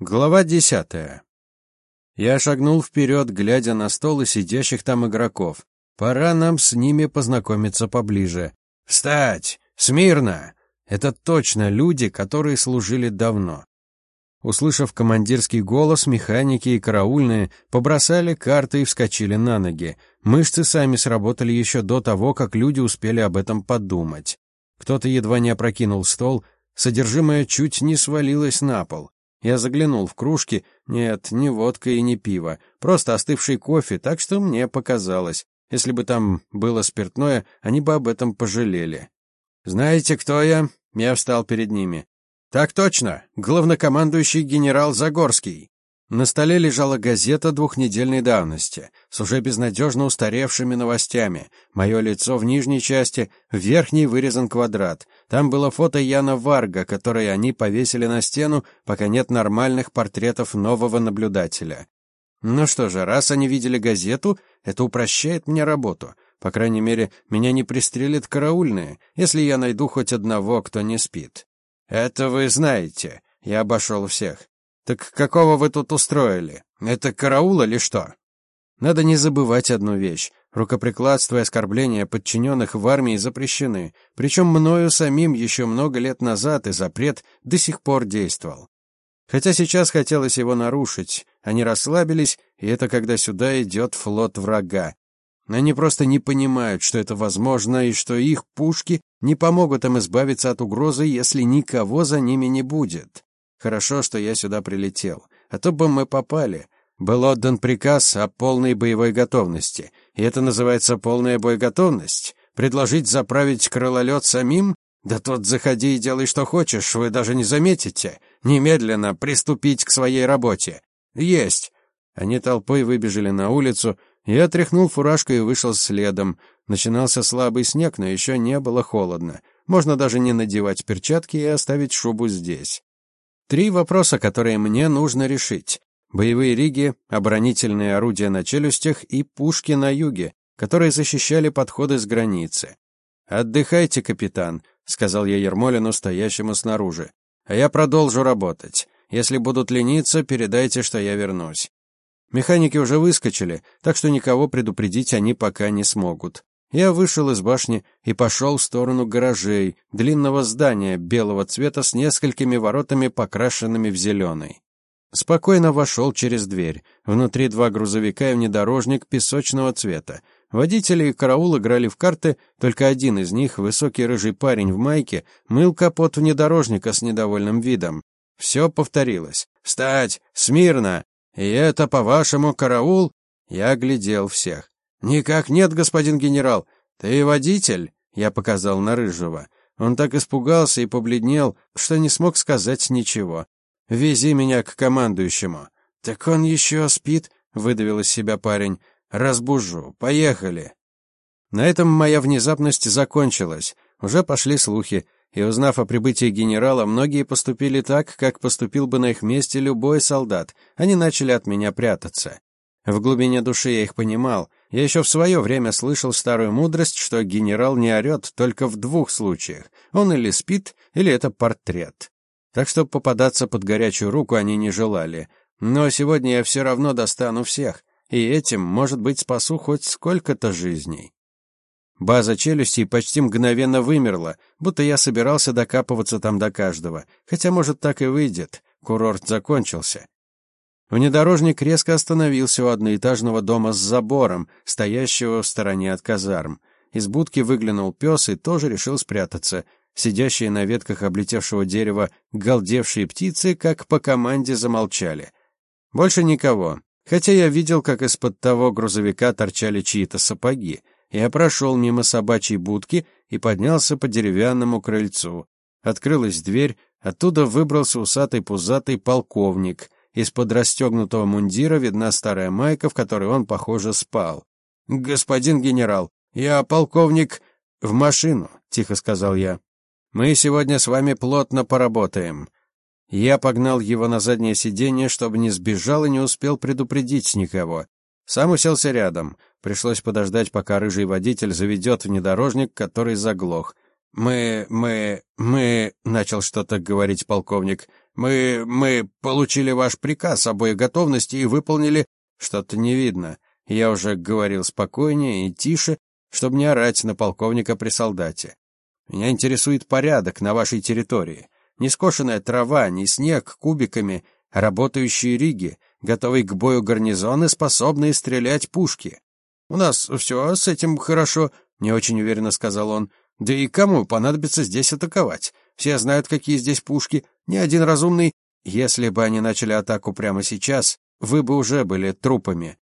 Глава десятая. Я шагнул вперед, глядя на стол и сидящих там игроков. Пора нам с ними познакомиться поближе. «Встать! Смирно!» Это точно люди, которые служили давно. Услышав командирский голос, механики и караульные побросали карты и вскочили на ноги. Мышцы сами сработали еще до того, как люди успели об этом подумать. Кто-то едва не опрокинул стол, содержимое чуть не свалилось на пол. Я заглянул в кружки. Нет, не водка и не пиво. Просто остывший кофе, так что мне показалось. Если бы там было спиртное, они бы об этом пожалели. «Знаете, кто я?» Я встал перед ними. «Так точно. Главнокомандующий генерал Загорский. На столе лежала газета двухнедельной давности с уже безнадежно устаревшими новостями. Мое лицо в нижней части, в верхней вырезан квадрат. Там было фото Яна Варга, которое они повесили на стену, пока нет нормальных портретов нового наблюдателя. Ну что же, раз они видели газету, это упрощает мне работу. По крайней мере, меня не пристрелят караульные, если я найду хоть одного, кто не спит. Это вы знаете. Я обошел всех. Так какого вы тут устроили? Это караул или что? Надо не забывать одну вещь. Рукоприкладство и оскорбления подчиненных в армии запрещены, причем мною самим еще много лет назад и запрет до сих пор действовал. Хотя сейчас хотелось его нарушить. Они расслабились, и это когда сюда идет флот врага. Они просто не понимают, что это возможно, и что их пушки не помогут им избавиться от угрозы, если никого за ними не будет. Хорошо, что я сюда прилетел, а то бы мы попали. Был отдан приказ о полной боевой готовности, и это называется полная боеготовность. Предложить заправить крылолет самим? Да тот заходи и делай, что хочешь, вы даже не заметите. Немедленно приступить к своей работе. Есть. Они толпой выбежали на улицу, я отряхнул фуражку и вышел следом. Начинался слабый снег, но еще не было холодно. Можно даже не надевать перчатки и оставить шубу здесь. Три вопроса, которые мне нужно решить. Боевые риги, оборонительные орудия на челюстях и пушки на юге, которые защищали подходы с границы. «Отдыхайте, капитан», — сказал я Ермолину, стоящему снаружи. «А я продолжу работать. Если будут лениться, передайте, что я вернусь». Механики уже выскочили, так что никого предупредить они пока не смогут. Я вышел из башни и пошел в сторону гаражей, длинного здания белого цвета с несколькими воротами, покрашенными в зеленый. Спокойно вошел через дверь. Внутри два грузовика и внедорожник песочного цвета. Водители и караул играли в карты, только один из них, высокий рыжий парень в майке, мыл капот внедорожника с недовольным видом. Все повторилось. «Встать! Смирно! И это, по-вашему, караул?» Я глядел всех. «Никак нет, господин генерал. Ты водитель?» Я показал на Рыжего. Он так испугался и побледнел, что не смог сказать ничего. «Вези меня к командующему». «Так он еще спит?» — выдавил из себя парень. «Разбужу. Поехали». На этом моя внезапность закончилась. Уже пошли слухи, и, узнав о прибытии генерала, многие поступили так, как поступил бы на их месте любой солдат. Они начали от меня прятаться. В глубине души я их понимал. Я еще в свое время слышал старую мудрость, что генерал не орет только в двух случаях. Он или спит, или это портрет. Так что попадаться под горячую руку они не желали. Но сегодня я все равно достану всех, и этим, может быть, спасу хоть сколько-то жизней. База челюстей почти мгновенно вымерла, будто я собирался докапываться там до каждого. Хотя, может, так и выйдет. Курорт закончился. Внедорожник резко остановился у одноэтажного дома с забором, стоящего в стороне от казарм. Из будки выглянул пес и тоже решил спрятаться. Сидящие на ветках облетевшего дерева галдевшие птицы, как по команде, замолчали. Больше никого. Хотя я видел, как из-под того грузовика торчали чьи-то сапоги. Я прошел мимо собачьей будки и поднялся по деревянному крыльцу. Открылась дверь, оттуда выбрался усатый пузатый полковник — из-под расстегнутого мундира видна старая майка, в которой он, похоже, спал. «Господин генерал, я полковник...» «В машину», — тихо сказал я. «Мы сегодня с вами плотно поработаем». Я погнал его на заднее сиденье, чтобы не сбежал и не успел предупредить никого. Сам уселся рядом. Пришлось подождать, пока рыжий водитель заведет внедорожник, который заглох. «Мы... мы... мы...» — начал что-то говорить полковник. Мы... мы получили ваш приказ об боеготовности готовности и выполнили... Что-то не видно. Я уже говорил спокойнее и тише, чтобы не орать на полковника при солдате. Меня интересует порядок на вашей территории. Не скошенная трава, не снег кубиками, работающие риги, готовые к бою гарнизоны, способные стрелять пушки. У нас все с этим хорошо, не очень уверенно сказал он. Да и кому понадобится здесь атаковать? Все знают, какие здесь пушки. Ни один разумный... Если бы они начали атаку прямо сейчас, вы бы уже были трупами.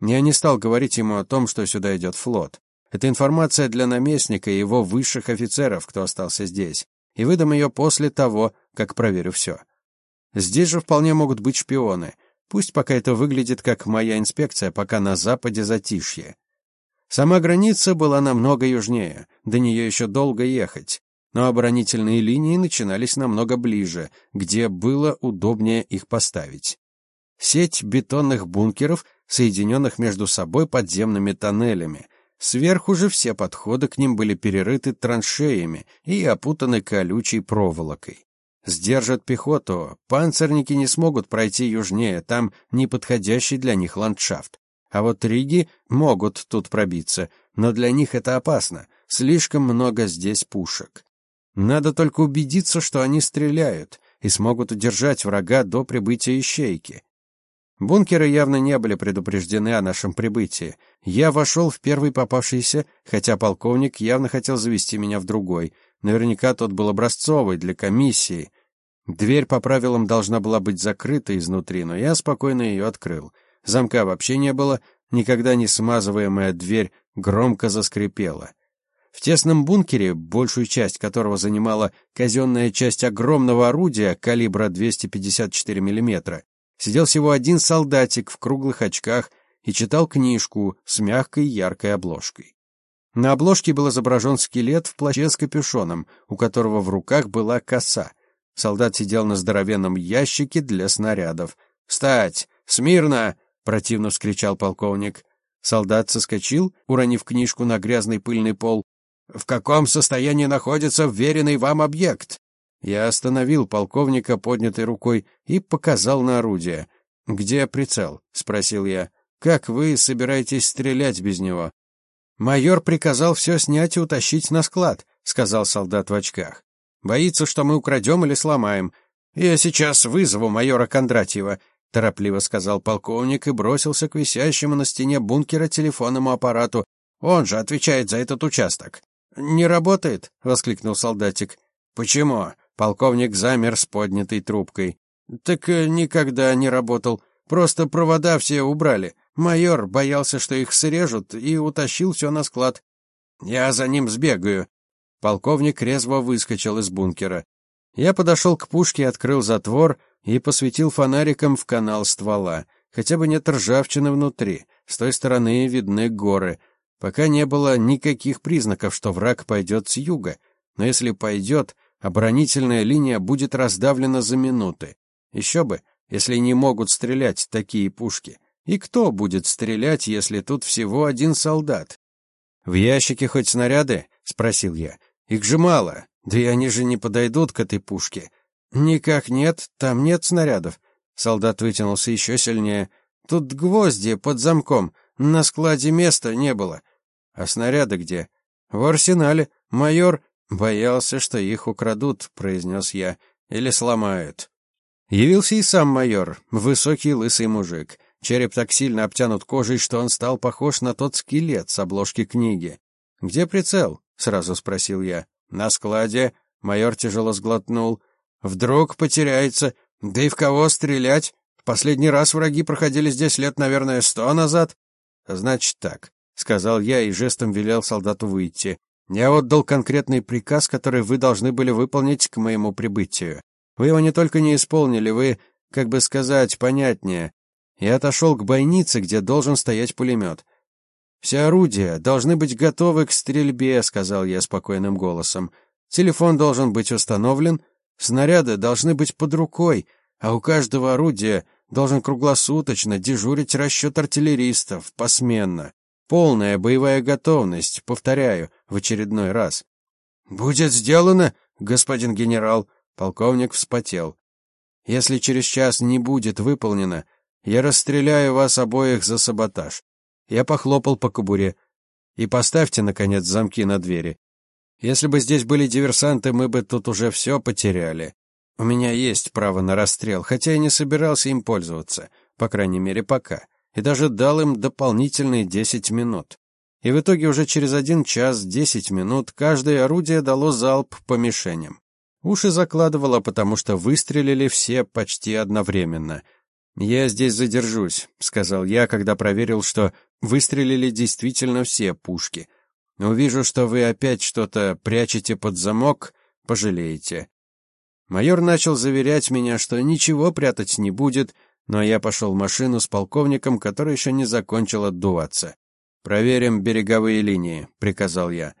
Я не стал говорить ему о том, что сюда идет флот. Это информация для наместника и его высших офицеров, кто остался здесь. И выдам ее после того, как проверю все. Здесь же вполне могут быть шпионы. Пусть пока это выглядит как моя инспекция, пока на западе затишье. Сама граница была намного южнее, до нее еще долго ехать, но оборонительные линии начинались намного ближе, где было удобнее их поставить. Сеть бетонных бункеров, соединенных между собой подземными тоннелями. Сверху же все подходы к ним были перерыты траншеями и опутаны колючей проволокой. Сдержат пехоту, панцирники не смогут пройти южнее, там неподходящий для них ландшафт. А вот риги могут тут пробиться, но для них это опасно. Слишком много здесь пушек. Надо только убедиться, что они стреляют и смогут удержать врага до прибытия ищейки. Бункеры явно не были предупреждены о нашем прибытии. Я вошел в первый попавшийся, хотя полковник явно хотел завести меня в другой. Наверняка тот был образцовый для комиссии. Дверь по правилам должна была быть закрыта изнутри, но я спокойно ее открыл. Замка вообще не было, никогда не смазываемая дверь громко заскрипела. В тесном бункере, большую часть которого занимала казенная часть огромного орудия калибра 254 мм, сидел всего один солдатик в круглых очках и читал книжку с мягкой яркой обложкой. На обложке был изображен скелет в плаще с капюшоном, у которого в руках была коса. Солдат сидел на здоровенном ящике для снарядов. «Встать! Смирно!» противно вскричал полковник. Солдат соскочил, уронив книжку на грязный пыльный пол. В каком состоянии находится вверенный вам объект? Я остановил полковника поднятой рукой и показал на орудие. Где прицел? спросил я. Как вы собираетесь стрелять без него? Майор приказал все снять и утащить на склад, сказал солдат в очках. Боится, что мы украдем или сломаем. Я сейчас вызову майора Кондратьева торопливо сказал полковник и бросился к висящему на стене бункера телефонному аппарату. Он же отвечает за этот участок. Не работает, воскликнул солдатик. Почему? Полковник замер с поднятой трубкой. Так э, никогда не работал. Просто провода все убрали. Майор боялся, что их срежут, и утащил все на склад. Я за ним сбегаю. Полковник резво выскочил из бункера. Я подошел к пушке, открыл затвор, и посветил фонариком в канал ствола. Хотя бы нет ржавчины внутри. С той стороны видны горы. Пока не было никаких признаков, что враг пойдет с юга. Но если пойдет, оборонительная линия будет раздавлена за минуты. Еще бы, если не могут стрелять такие пушки. И кто будет стрелять, если тут всего один солдат? «В ящике хоть снаряды?» — спросил я. «Их же мало, да и они же не подойдут к этой пушке. «Никак нет, там нет снарядов». Солдат вытянулся еще сильнее. «Тут гвозди под замком, на складе места не было». «А снаряды где?» «В арсенале. Майор боялся, что их украдут», — произнес я. «Или сломают». Явился и сам майор, высокий лысый мужик. Череп так сильно обтянут кожей, что он стал похож на тот скелет с обложки книги. «Где прицел?» — сразу спросил я. «На складе». Майор тяжело сглотнул. Вдруг потеряется. Да и в кого стрелять? В последний раз враги проходили здесь лет, наверное, сто назад. Значит так, сказал я и жестом велел солдату выйти. Я отдал конкретный приказ, который вы должны были выполнить к моему прибытию. Вы его не только не исполнили, вы, как бы сказать, понятнее. Я отошел к бойнице, где должен стоять пулемет. Все орудия должны быть готовы к стрельбе, сказал я спокойным голосом. Телефон должен быть установлен, Снаряды должны быть под рукой, а у каждого орудия должен круглосуточно дежурить расчет артиллеристов, посменно. Полная боевая готовность, повторяю, в очередной раз. «Будет сделано, господин генерал!» Полковник вспотел. Если через час не будет выполнено, я расстреляю вас обоих за саботаж. Я похлопал по кобуре. И поставьте, наконец, замки на двери. Если бы здесь были диверсанты, мы бы тут уже все потеряли. У меня есть право на расстрел, хотя я не собирался им пользоваться, по крайней мере, пока, и даже дал им дополнительные десять минут. И в итоге уже через один час десять минут каждое орудие дало залп по мишеням. Уши закладывало, потому что выстрелили все почти одновременно. «Я здесь задержусь», — сказал я, когда проверил, что выстрелили действительно все пушки. «Увижу, что вы опять что-то прячете под замок, пожалеете». Майор начал заверять меня, что ничего прятать не будет, но я пошел в машину с полковником, который еще не закончил отдуваться. «Проверим береговые линии», — приказал я.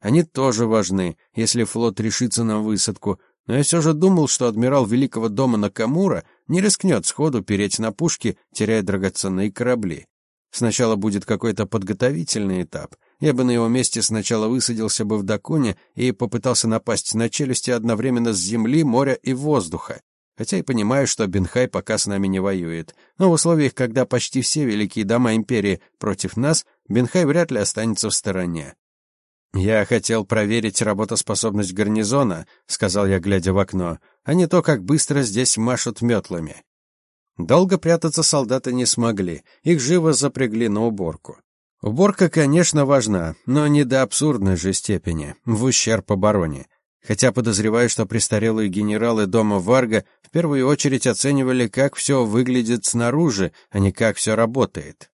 «Они тоже важны, если флот решится на высадку, но я все же думал, что адмирал Великого дома Накамура не рискнет сходу переть на пушки, теряя драгоценные корабли. Сначала будет какой-то подготовительный этап. Я бы на его месте сначала высадился бы в Дакуне и попытался напасть на челюсти одновременно с земли, моря и воздуха. Хотя и понимаю, что Бенхай пока с нами не воюет. Но в условиях, когда почти все великие дома империи против нас, Бенхай вряд ли останется в стороне. «Я хотел проверить работоспособность гарнизона», — сказал я, глядя в окно, «а не то, как быстро здесь машут метлами». Долго прятаться солдаты не смогли, их живо запрягли на уборку. Уборка, конечно, важна, но не до абсурдной же степени, в ущерб обороне. Хотя подозреваю, что престарелые генералы дома Варга в первую очередь оценивали, как все выглядит снаружи, а не как все работает.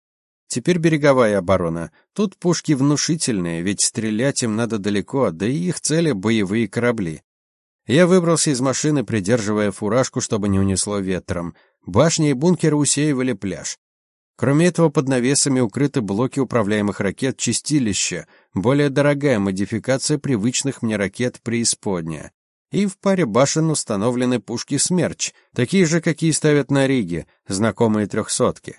Теперь береговая оборона. Тут пушки внушительные, ведь стрелять им надо далеко, да и их цели — боевые корабли. Я выбрался из машины, придерживая фуражку, чтобы не унесло ветром. Башни и бункеры усеивали пляж. Кроме этого, под навесами укрыты блоки управляемых ракет «Чистилище», более дорогая модификация привычных мне ракет «Преисподняя». И в паре башен установлены пушки «Смерч», такие же, какие ставят на Риге, знакомые трехсотки.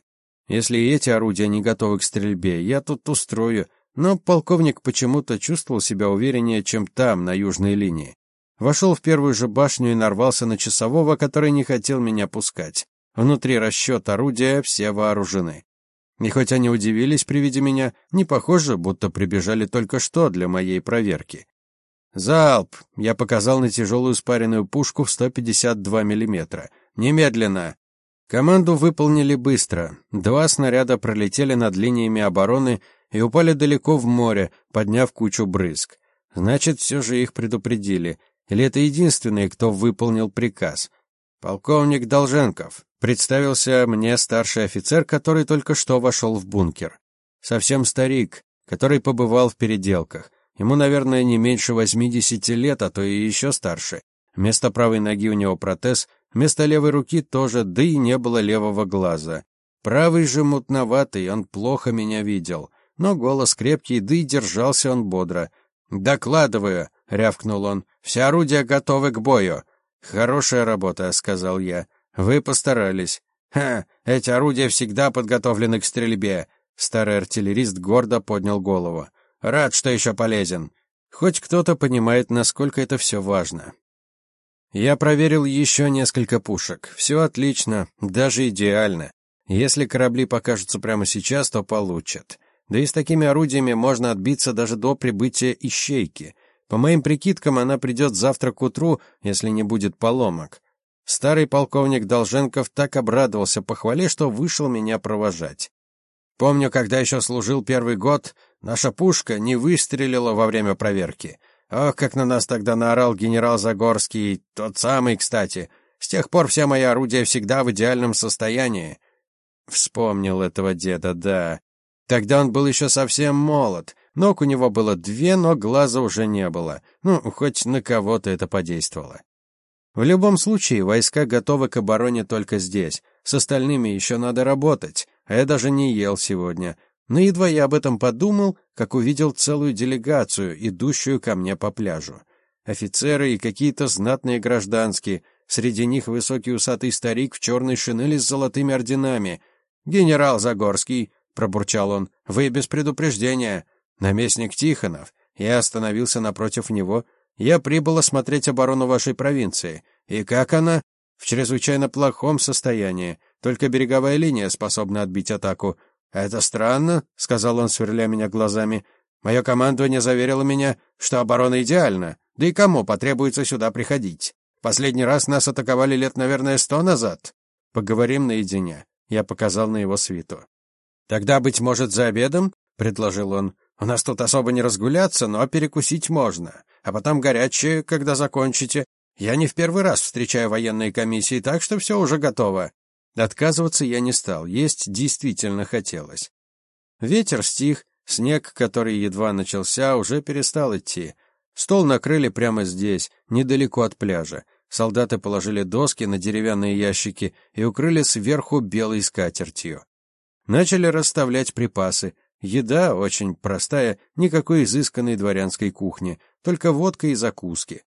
Если эти орудия не готовы к стрельбе, я тут устрою, но полковник почему-то чувствовал себя увереннее, чем там, на южной линии. Вошел в первую же башню и нарвался на часового, который не хотел меня пускать. Внутри расчет орудия все вооружены. И хоть они удивились при виде меня, не похоже, будто прибежали только что для моей проверки. «Залп!» — я показал на тяжелую спаренную пушку в 152 миллиметра. «Немедленно!» Команду выполнили быстро. Два снаряда пролетели над линиями обороны и упали далеко в море, подняв кучу брызг. Значит, все же их предупредили. Или это единственный, кто выполнил приказ? Полковник Долженков. Представился мне старший офицер, который только что вошел в бункер. Совсем старик, который побывал в переделках. Ему, наверное, не меньше 80 лет, а то и еще старше. Вместо правой ноги у него протез, вместо левой руки тоже, да и не было левого глаза. Правый же мутноватый, он плохо меня видел. Но голос крепкий, да и держался он бодро. «Докладываю», — рявкнул он, — «все орудия готовы к бою». «Хорошая работа», — сказал я. Вы постарались. Ха, эти орудия всегда подготовлены к стрельбе. Старый артиллерист гордо поднял голову. Рад, что еще полезен. Хоть кто-то понимает, насколько это все важно. Я проверил еще несколько пушек. Все отлично, даже идеально. Если корабли покажутся прямо сейчас, то получат. Да и с такими орудиями можно отбиться даже до прибытия ищейки. По моим прикидкам, она придет завтра к утру, если не будет поломок. Старый полковник Долженков так обрадовался похвале, что вышел меня провожать. Помню, когда еще служил первый год, наша пушка не выстрелила во время проверки. Ох, как на нас тогда наорал генерал Загорский, тот самый, кстати. С тех пор все мои орудия всегда в идеальном состоянии. Вспомнил этого деда, да. Тогда он был еще совсем молод. Ног у него было две, но глаза уже не было. Ну, хоть на кого-то это подействовало. В любом случае, войска готовы к обороне только здесь. С остальными еще надо работать, а я даже не ел сегодня. Но едва я об этом подумал, как увидел целую делегацию, идущую ко мне по пляжу. Офицеры и какие-то знатные гражданские. Среди них высокий усатый старик в черной шинели с золотыми орденами. «Генерал Загорский», — пробурчал он, — «вы без предупреждения». «Наместник Тихонов». Я остановился напротив него, я прибыл осмотреть оборону вашей провинции. И как она? в чрезвычайно плохом состоянии. Только береговая линия способна отбить атаку. «Это странно», — сказал он, сверля меня глазами. «Мое командование заверило меня, что оборона идеальна. Да и кому потребуется сюда приходить? Последний раз нас атаковали лет, наверное, сто назад. Поговорим наедине». Я показал на его свиту. «Тогда, быть может, за обедом?» — предложил он. «У нас тут особо не разгуляться, но перекусить можно. А потом горячее, когда закончите. Я не в первый раз встречаю военные комиссии, так что все уже готово». Отказываться я не стал, есть действительно хотелось. Ветер стих, снег, который едва начался, уже перестал идти. Стол накрыли прямо здесь, недалеко от пляжа. Солдаты положили доски на деревянные ящики и укрыли сверху белой скатертью. Начали расставлять припасы. Еда очень простая, никакой изысканной дворянской кухни, только водка и закуски.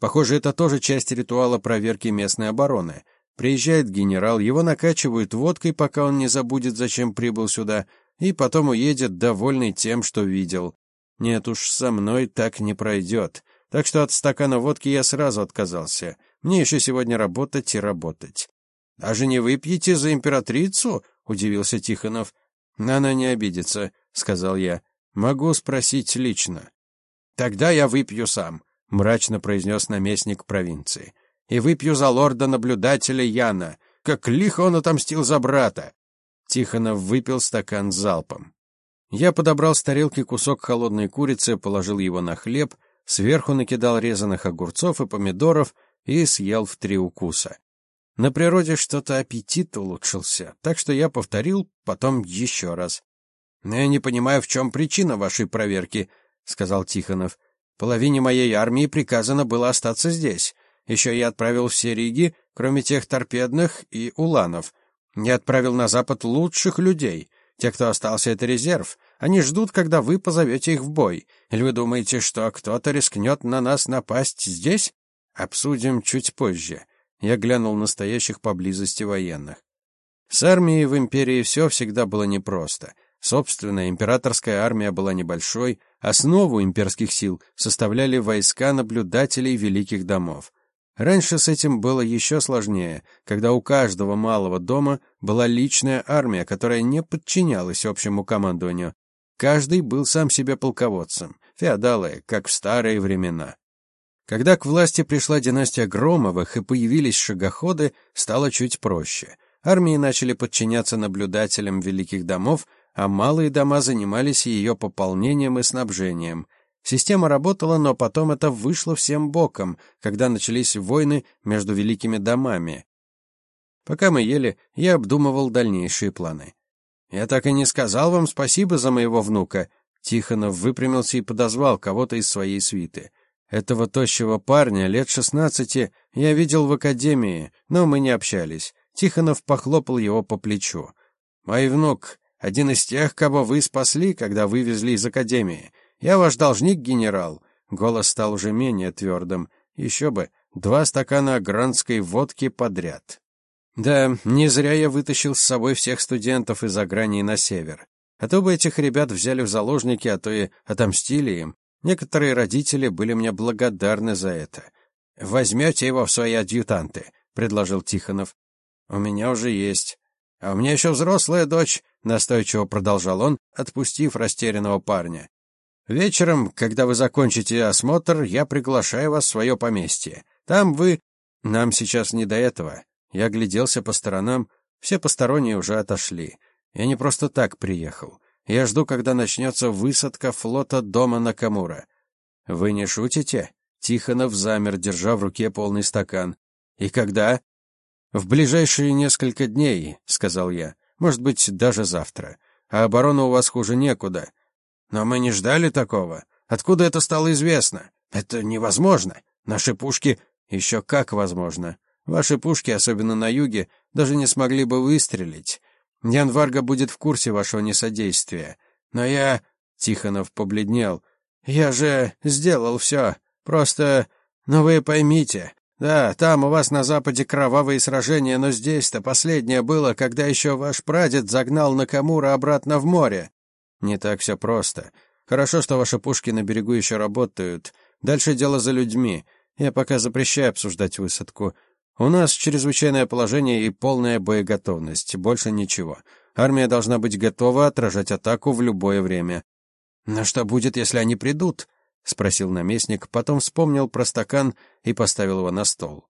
Похоже, это тоже часть ритуала проверки местной обороны. Приезжает генерал, его накачивают водкой, пока он не забудет, зачем прибыл сюда, и потом уедет, довольный тем, что видел. Нет уж, со мной так не пройдет. Так что от стакана водки я сразу отказался. Мне еще сегодня работать и работать. «Даже не выпьете за императрицу?» — удивился Тихонов. «Она не обидится», — сказал я. «Могу спросить лично». «Тогда я выпью сам», — мрачно произнес наместник провинции. «И выпью за лорда-наблюдателя Яна. Как лихо он отомстил за брата!» Тихонов выпил стакан залпом. Я подобрал с тарелки кусок холодной курицы, положил его на хлеб — Сверху накидал резаных огурцов и помидоров и съел в три укуса. На природе что-то аппетит улучшился, так что я повторил, потом еще раз. «Я не понимаю, в чем причина вашей проверки», — сказал Тихонов. «Половине моей армии приказано было остаться здесь. Еще я отправил все риги, кроме тех торпедных и уланов. Я отправил на запад лучших людей. Те, кто остался, — это резерв. Они ждут, когда вы позовете их в бой. Или вы думаете, что кто-то рискнет на нас напасть здесь? Обсудим чуть позже. Я глянул на стоящих поблизости военных. С армией в империи все всегда было непросто. Собственно, императорская армия была небольшой, основу имперских сил составляли войска наблюдателей великих домов. Раньше с этим было еще сложнее, когда у каждого малого дома была личная армия, которая не подчинялась общему командованию, Каждый был сам себе полководцем, феодалы, как в старые времена. Когда к власти пришла династия Громовых и появились шагоходы, стало чуть проще. Армии начали подчиняться наблюдателям великих домов, а малые дома занимались ее пополнением и снабжением. Система работала, но потом это вышло всем боком, когда начались войны между великими домами. Пока мы ели, я обдумывал дальнейшие планы. Я так и не сказал вам спасибо за моего внука. Тихонов выпрямился и подозвал кого-то из своей свиты. Этого тощего парня, лет шестнадцати, я видел в академии, но мы не общались. Тихонов похлопал его по плечу. «Мой внук, один из тех, кого вы спасли, когда вывезли из академии. Я ваш должник, генерал». Голос стал уже менее твердым. Еще бы, два стакана гранской водки подряд. Да, не зря я вытащил с собой всех студентов из Агрании на север. А то бы этих ребят взяли в заложники, а то и отомстили им. Некоторые родители были мне благодарны за это. «Возьмете его в свои адъютанты», — предложил Тихонов. «У меня уже есть. А у меня еще взрослая дочь», — настойчиво продолжал он, отпустив растерянного парня. «Вечером, когда вы закончите осмотр, я приглашаю вас в свое поместье. Там вы... Нам сейчас не до этого. Я огляделся по сторонам, все посторонние уже отошли. Я не просто так приехал. Я жду, когда начнется высадка флота дома Накамура. Вы не шутите? Тихонов замер, держа в руке полный стакан. И когда? В ближайшие несколько дней, сказал я. Может быть, даже завтра. А оборону у вас хуже некуда. Но мы не ждали такого. Откуда это стало известно? Это невозможно. Наши пушки еще как возможно. Ваши пушки, особенно на юге, даже не смогли бы выстрелить. Ян Варга будет в курсе вашего несодействия. Но я...» Тихонов побледнел. «Я же сделал все. Просто... Ну вы поймите. Да, там у вас на западе кровавые сражения, но здесь-то последнее было, когда еще ваш прадед загнал Накамура обратно в море. Не так все просто. Хорошо, что ваши пушки на берегу еще работают. Дальше дело за людьми. Я пока запрещаю обсуждать высадку. У нас чрезвычайное положение и полная боеготовность, больше ничего. Армия должна быть готова отражать атаку в любое время. Но что будет, если они придут? спросил наместник, потом вспомнил про стакан и поставил его на стол.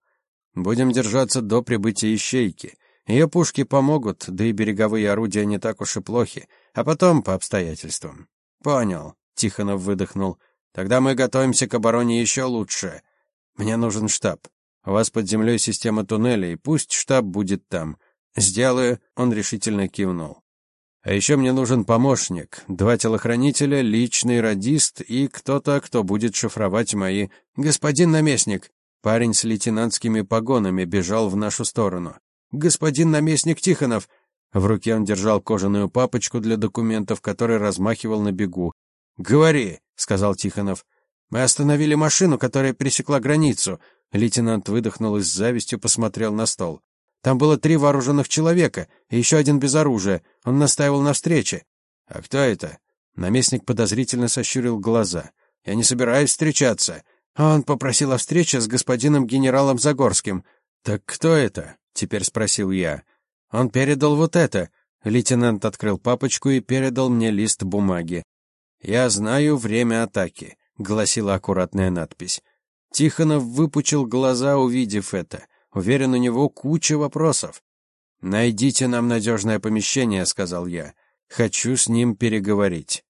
Будем держаться до прибытия ищейки. Ее пушки помогут, да и береговые орудия не так уж и плохи, а потом по обстоятельствам. Понял, Тихонов выдохнул. Тогда мы готовимся к обороне еще лучше. Мне нужен штаб. У вас под землей система туннелей, пусть штаб будет там. Сделаю, он решительно кивнул. А еще мне нужен помощник, два телохранителя, личный радист и кто-то, кто будет шифровать мои... Господин наместник! Парень с лейтенантскими погонами бежал в нашу сторону. Господин наместник Тихонов! В руке он держал кожаную папочку для документов, который размахивал на бегу. «Говори», — сказал Тихонов. «Мы остановили машину, которая пересекла границу. Лейтенант выдохнул и с завистью посмотрел на стол. Там было три вооруженных человека и еще один без оружия. Он настаивал на встрече. «А кто это?» Наместник подозрительно сощурил глаза. «Я не собираюсь встречаться». Он попросил о встрече с господином генералом Загорским. «Так кто это?» — теперь спросил я. «Он передал вот это». Лейтенант открыл папочку и передал мне лист бумаги. «Я знаю время атаки», — гласила аккуратная надпись. Тихонов выпучил глаза, увидев это. Уверен, у него куча вопросов. «Найдите нам надежное помещение», — сказал я. «Хочу с ним переговорить».